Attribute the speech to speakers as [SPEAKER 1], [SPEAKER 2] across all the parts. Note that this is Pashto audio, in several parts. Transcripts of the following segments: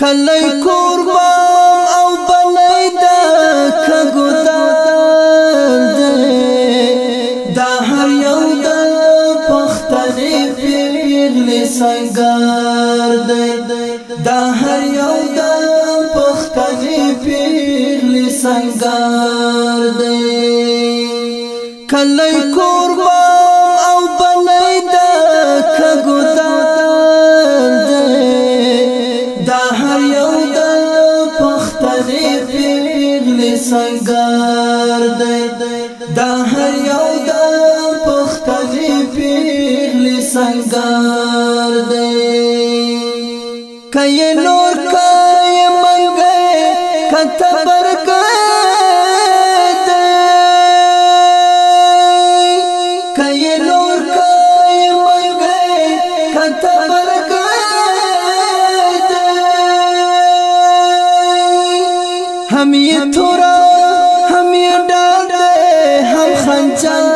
[SPEAKER 1] کلی کوربان او بلی دا کگودان دی دا هر یو دا پختنی پیغلی سنگار دی دا هر یو دا پختنی پیغلی سنگار دی کلی کوربان سنگر دی کای نور کای منګه کته برګه کای نور کای منګه کته برګه هم یې تورا هم یې ډاډه هم خنچل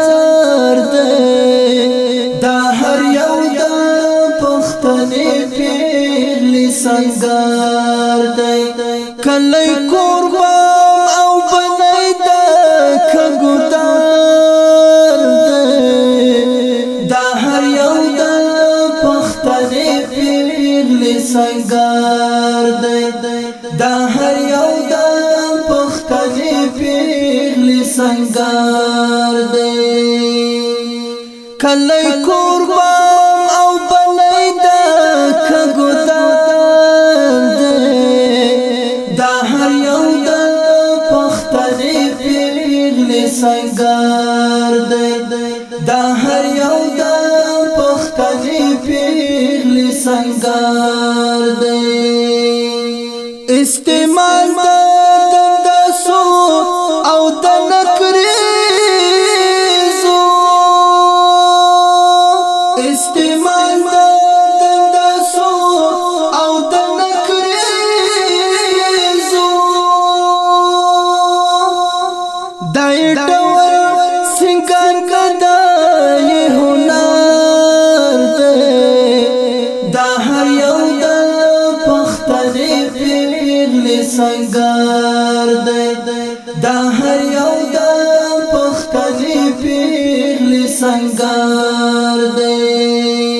[SPEAKER 1] کلی قربان او بلی دا کگودان دے دا هر یو دا پختری پیغلی سنگار دے دا هر یو دا پختری پیغلی سنگار دے استعمال دا سنگار دی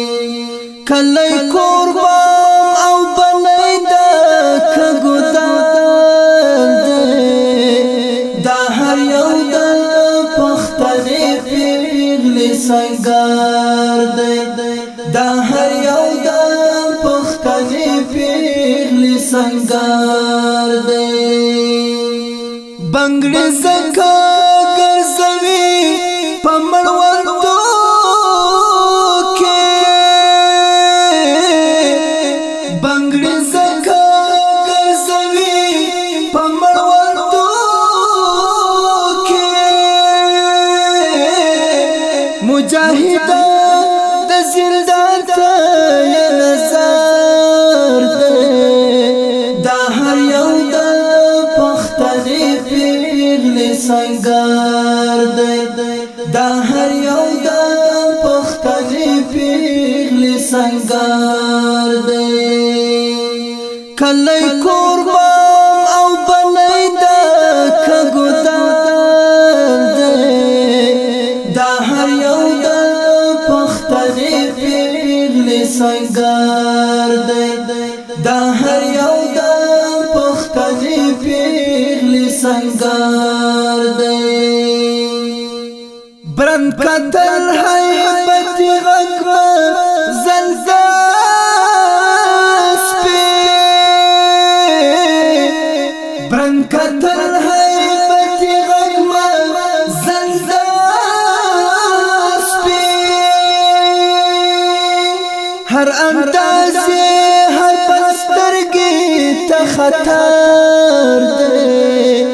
[SPEAKER 1] کلی قربان او بنی دا کگودان دی دا هر یو دا پختنی پیغلی سنگار دی دا هر یو دا پختنی پیغلی سنگار دی بنگڑی زکار دی دا هر یو د پختنې پیغلی سنگار دی کله قربان او بنای دا کګودان دی دا هر یو د پختنې پیغلی سنگار دی دا هر یو د پختنې پیغلی سنگار دی قتل حیبت غکبه زلزل سپی برن قتل حیبت غکبه زلزل سپی هر اندازه هر پسترگی تخطر ده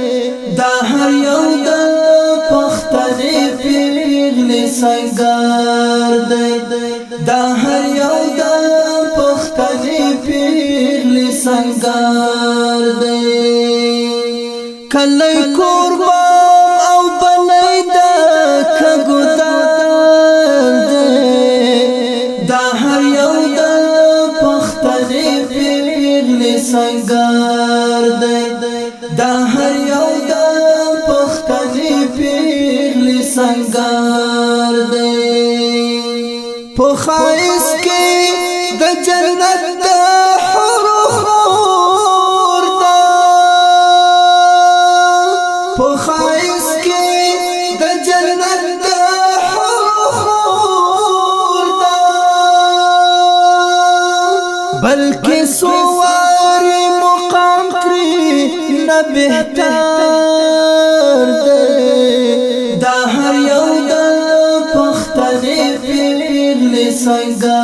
[SPEAKER 1] دا هر یو ده سنگار دی دا هر یو د پښتنې پیغلې سنگار دی کله کوربه soy God.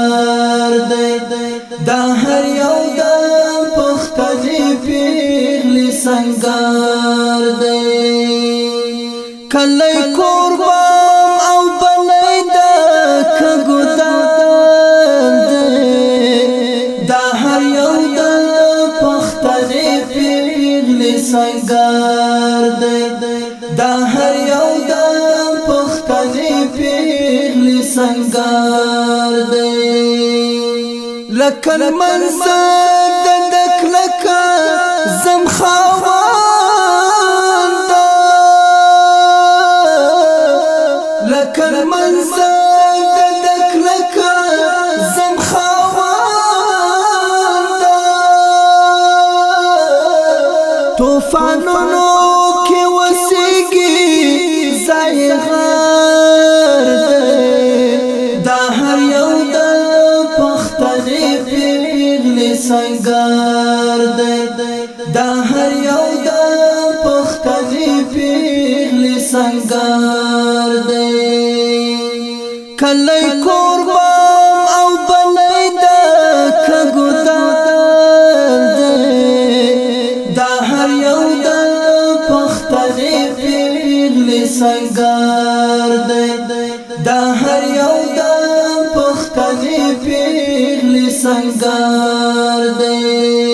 [SPEAKER 1] لکن منزل دندک لکا زم خواهان دا لکن منزل دندک لکا زم خواهان دا توفانونو کی وسیگی زائغان سنگار دی کلی کوربام او بلی دا کگودار دی دا هر یو دا پختنی پیغلی سنگار دی دا هر یو دا پختنی پیغلی سنگار دی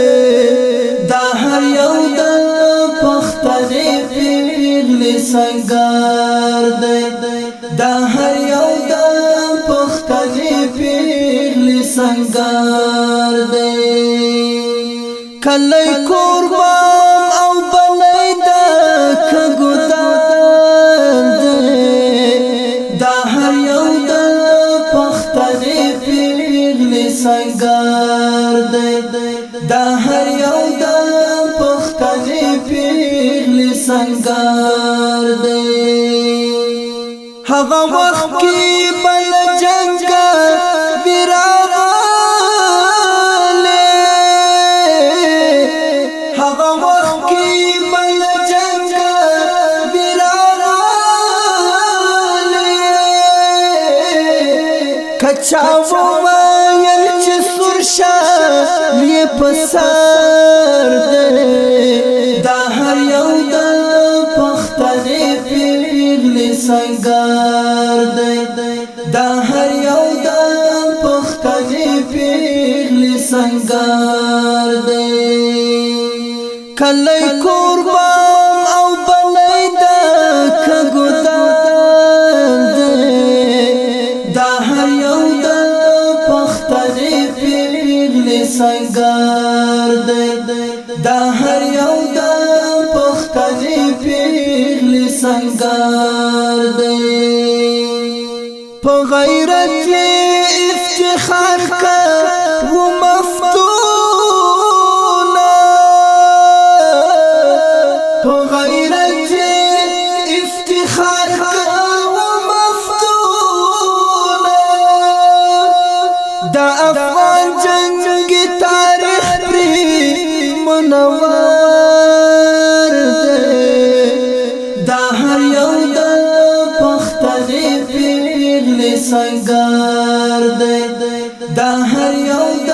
[SPEAKER 1] سنگار دی کلی قربان او بلی دا کگودان دی دا هر یو دا پختنی پیغلی سنگار دی دا هر یو دا پختنی پیغلی سنگار دی هغه وخت کې چا وایل چې سور شاه لې پسار دې دا هر یو د پښتنې پیغلې سنگار دې دا هر یو د پښتنې پیغلې سنگار دې کله قربان پزې پیغلې سنگار دې دا هر یو د پختې پیغلې سنگار دې په غیرت افتخار کړ سنگر دی دا هر یو د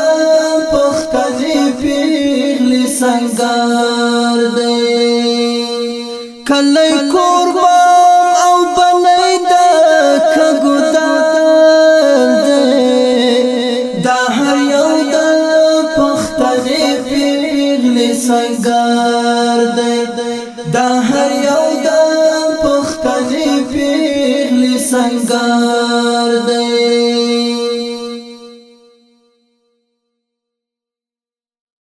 [SPEAKER 1] پختزي پیغلی سنگر دی کله کور